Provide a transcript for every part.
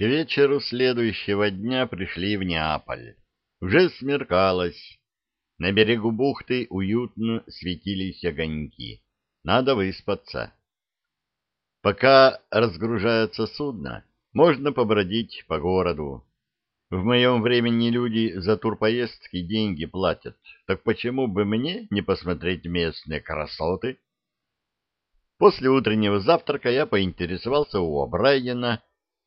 К вечеру следующего дня пришли в Неаполь. Уже смеркалось. На берегу бухты уютно светились огоньки. Надо выспаться. Пока разгружается судно, можно побродить по городу. В моем времени люди за турпоездки деньги платят. Так почему бы мне не посмотреть местные красоты? После утреннего завтрака я поинтересовался у О'Брайена,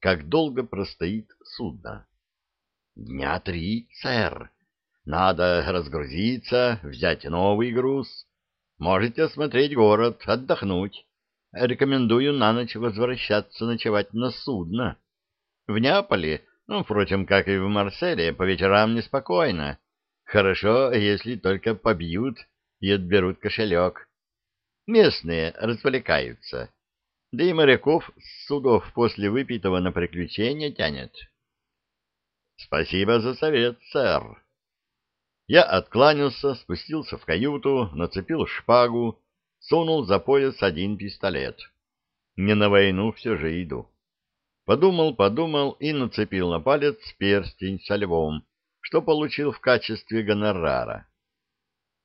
как долго простоит судно. — Дня три, сэр. Надо разгрузиться, взять новый груз. Можете осмотреть город, отдохнуть. Рекомендую на ночь возвращаться ночевать на судно. В Неаполе, ну, впрочем, как и в Марселе, по вечерам неспокойно. Хорошо, если только побьют и отберут кошелек. Местные развлекаются. Да и моряков с судов после выпитого на приключения тянет. Спасибо за совет, сэр. Я откланялся, спустился в каюту, нацепил шпагу, сунул за пояс один пистолет. Не на войну все же иду. Подумал, подумал и нацепил на палец перстень со львом, что получил в качестве гонорара.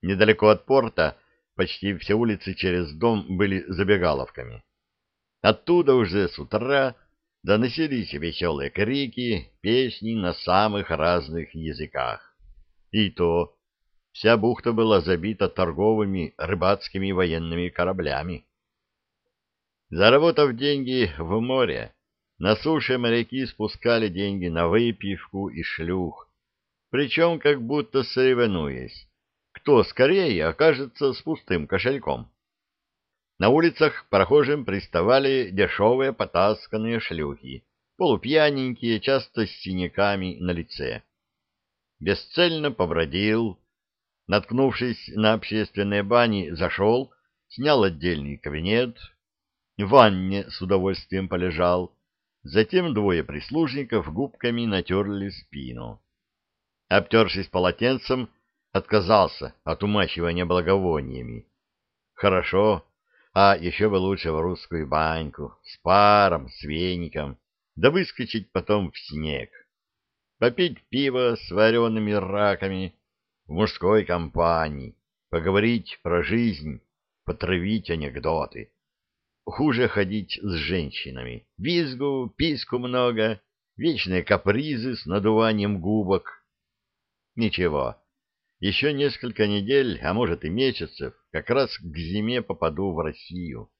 Недалеко от порта почти все улицы через дом были забегаловками. Оттуда уже с утра доносились веселые крики, песни на самых разных языках. И то вся бухта была забита торговыми рыбацкими военными кораблями. Заработав деньги в море, на суше моряки спускали деньги на выпивку и шлюх, причем как будто соревнуясь, кто скорее окажется с пустым кошельком. На улицах прохожим приставали дешевые потасканные шлюхи, полупьяненькие, часто с синяками на лице. Бесцельно побродил, наткнувшись на общественные бани, зашел, снял отдельный кабинет, в ванне с удовольствием полежал, затем двое прислужников губками натерли спину. Обтершись полотенцем, отказался от умащивания благовониями. Хорошо, а еще бы лучше в русскую баньку, с паром, с веником, да выскочить потом в снег. Попить пиво с вареными раками в мужской компании, поговорить про жизнь, потравить анекдоты. Хуже ходить с женщинами. Визгу, писку много, вечные капризы с надуванием губок. Ничего, еще несколько недель, а может и месяцев, как раз к зиме попаду в Россию.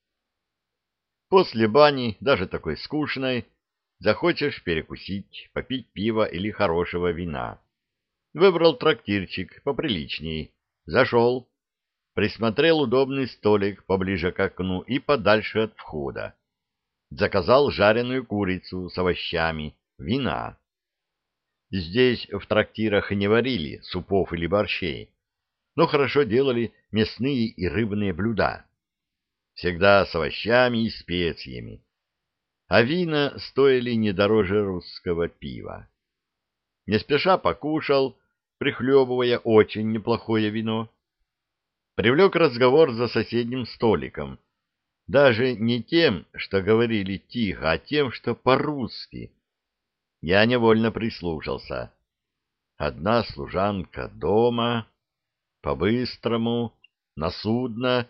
После бани, даже такой скучной, захочешь перекусить, попить пива или хорошего вина. Выбрал трактирчик поприличней, зашел, присмотрел удобный столик поближе к окну и подальше от входа. Заказал жареную курицу с овощами, вина. Здесь в трактирах не варили супов или борщей, но хорошо делали мясные и рыбные блюда. Всегда с овощами и специями. А вина стоили не дороже русского пива. Не спеша покушал, прихлебывая очень неплохое вино. Привлек разговор за соседним столиком. Даже не тем, что говорили тихо, а тем, что по-русски я невольно прислушался. Одна служанка дома, по-быстрому, на судно.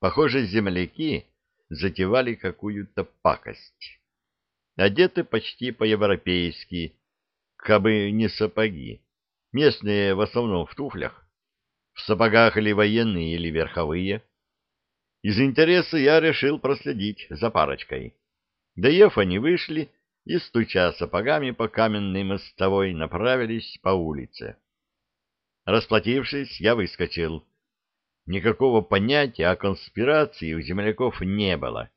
Похоже, земляки затевали какую-то пакость. Одеты почти по-европейски, кабы не сапоги. Местные в основном в туфлях. В сапогах или военные, или верховые. Из интереса я решил проследить за парочкой. Доев, они вышли, и, стуча сапогами по каменной мостовой, направились по улице. Расплатившись, я выскочил. Никакого понятия о конспирации у земляков не было.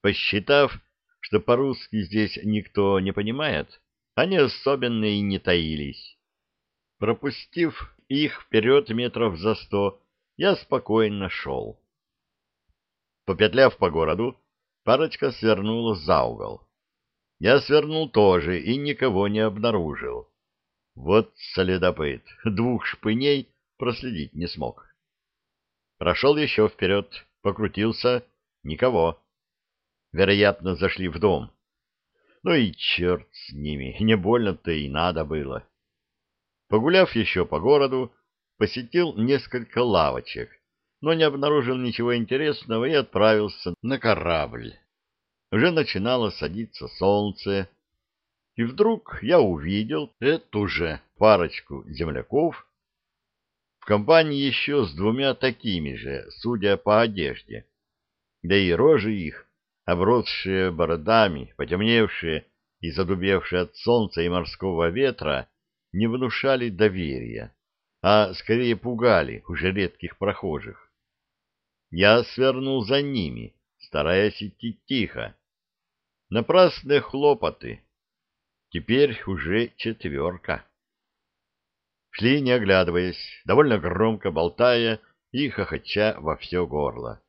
Посчитав, что по-русски здесь никто не понимает, они особенно и не таились. Пропустив их вперед метров за сто, я спокойно шел. Попетляв по городу, парочка свернула за угол. Я свернул тоже и никого не обнаружил. Вот следопыт, двух шпыней проследить не смог. Прошел еще вперед, покрутился, никого. Вероятно, зашли в дом. Ну и черт с ними, не больно-то и надо было. Погуляв еще по городу, посетил несколько лавочек, но не обнаружил ничего интересного и отправился на корабль. Уже начинало садиться солнце, и вдруг я увидел эту же парочку земляков в компании еще с двумя такими же, судя по одежде. Да и рожи их, обросшие бородами, потемневшие и задубевшие от солнца и морского ветра, не внушали доверия, а скорее пугали уже редких прохожих. Я свернул за ними, стараясь идти тихо. Напрасные хлопоты. Теперь уже четверка. Шли, не оглядываясь, довольно громко болтая и хохоча во все горло.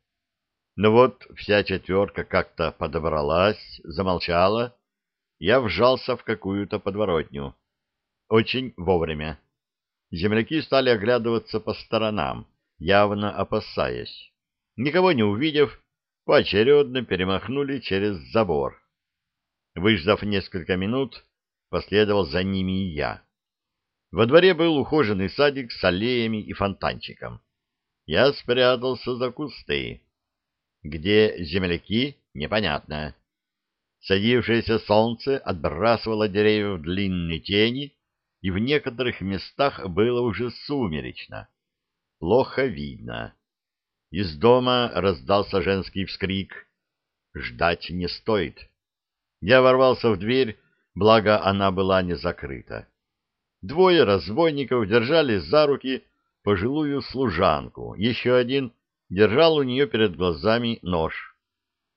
Но вот вся четверка как-то подобралась, замолчала. Я вжался в какую-то подворотню. Очень вовремя. Земляки стали оглядываться по сторонам, явно опасаясь. Никого не увидев, поочередно перемахнули через забор. Выждав несколько минут, последовал за ними и я. Во дворе был ухоженный садик с аллеями и фонтанчиком. Я спрятался за кусты. Где земляки, непонятно. Садившееся солнце отбрасывало деревья в длинные тени, и в некоторых местах было уже сумеречно. Плохо видно. Из дома раздался женский вскрик. Ждать не стоит. Я ворвался в дверь, благо она была не закрыта. Двое разбойников держали за руки пожилую служанку, еще один держал у нее перед глазами нож.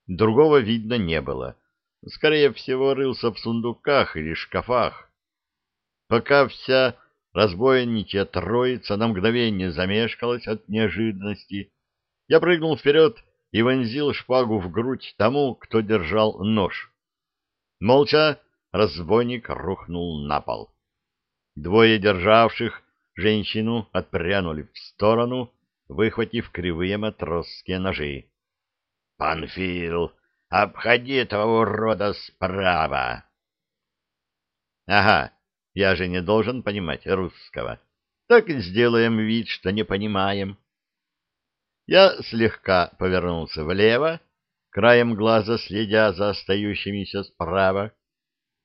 Другого видно не было. Скорее всего, рылся в сундуках или шкафах. Пока вся разбойничья троица на мгновение замешкалась от неожиданности, я прыгнул вперед и вонзил шпагу в грудь тому, кто держал нож. Молча разбойник рухнул на пол. Двое державших женщину отпрянули в сторону, выхватив кривые матросские ножи. — Панфил, обходи этого урода справа! — Ага, я же не должен понимать русского. Так и сделаем вид, что не понимаем. Я слегка повернулся влево, краем глаза следя за остающимися справа.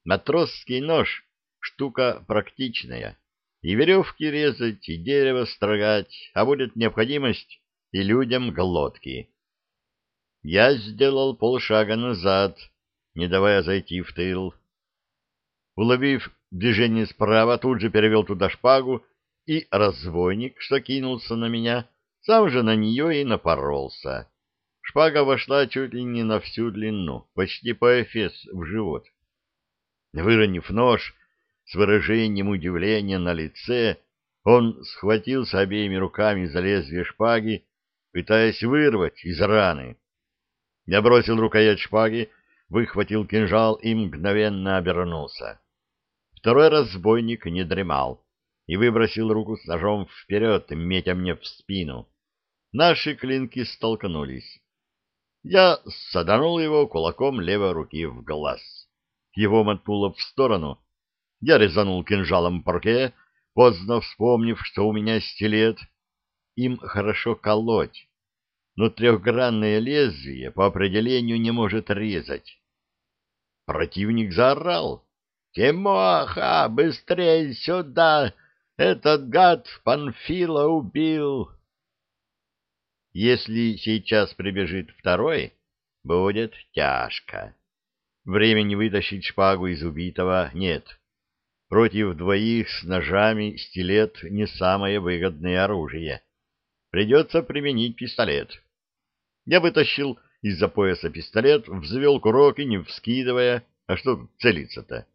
Матросский нож — штука практичная и веревки резать, и дерево строгать, а будет необходимость и людям глотки. Я сделал полшага назад, не давая зайти в тыл. Уловив движение справа, тут же перевел туда шпагу, и разбойник, что кинулся на меня, сам же на нее и напоролся. Шпага вошла чуть ли не на всю длину, почти по эфес в живот. Выронив нож, с выражением удивления на лице он схватился обеими руками за лезвие шпаги, пытаясь вырвать из раны. Я бросил рукоять шпаги, выхватил кинжал и мгновенно обернулся. Второй разбойник не дремал и выбросил руку с ножом вперед, метя мне в спину. Наши клинки столкнулись. Я саданул его кулаком левой руки в глаз. Его мотнуло в сторону, я резанул кинжалом парке, поздно вспомнив, что у меня стилет. Им хорошо колоть, но трехгранное лезвие по определению не может резать. Противник заорал. «Тимоха, быстрее сюда! Этот гад Панфила убил!» Если сейчас прибежит второй, будет тяжко. Времени вытащить шпагу из убитого нет. Против двоих с ножами стилет не самое выгодное оружие. Придется применить пистолет. Я вытащил из-за пояса пистолет, взвел курок и, не вскидывая, а что целиться-то?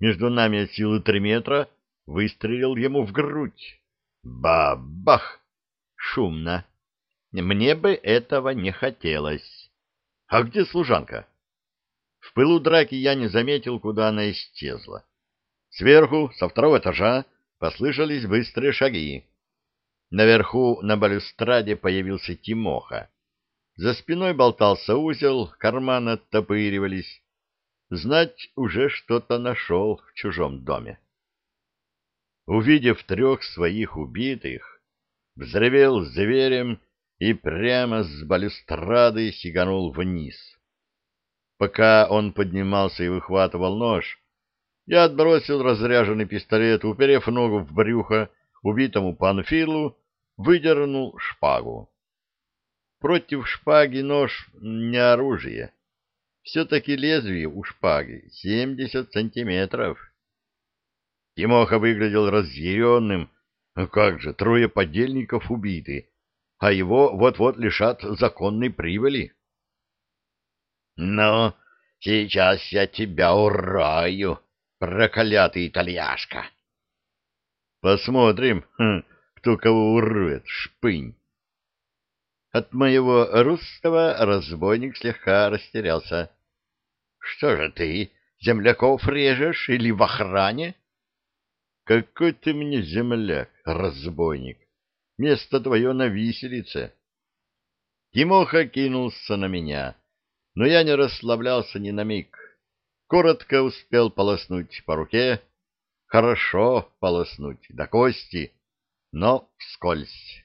Между нами от силы три метра выстрелил ему в грудь. Бабах! Шумно. Мне бы этого не хотелось. А где служанка? В пылу драки я не заметил, куда она исчезла. Сверху, со второго этажа, послышались быстрые шаги. Наверху на балюстраде появился Тимоха. За спиной болтался узел, карманы оттопыривались. знать уже что-то нашел в чужом доме. Увидев трех своих убитых, взревел зверем и прямо с балюстрады сиганул вниз. Пока он поднимался и выхватывал нож, я отбросил разряженный пистолет, уперев ногу в брюхо убитому панфилу, выдернул шпагу. Против шпаги нож не оружие. Все-таки лезвие у шпаги семьдесят сантиметров. Тимоха выглядел разъяренным. Ну как же, трое подельников убиты, а его вот-вот лишат законной прибыли. — Ну, сейчас я тебя ураю, проклятый итальяшка! — Посмотрим, хм, кто кого урует, шпынь. От моего русского разбойник слегка растерялся. — Что же ты, земляков режешь или в охране? — Какой ты мне земляк, разбойник! Место твое на виселице. Тимоха кинулся на меня, но я не расслаблялся ни на миг. Коротко успел полоснуть по руке, хорошо полоснуть до кости, но вскользь.